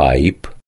pipe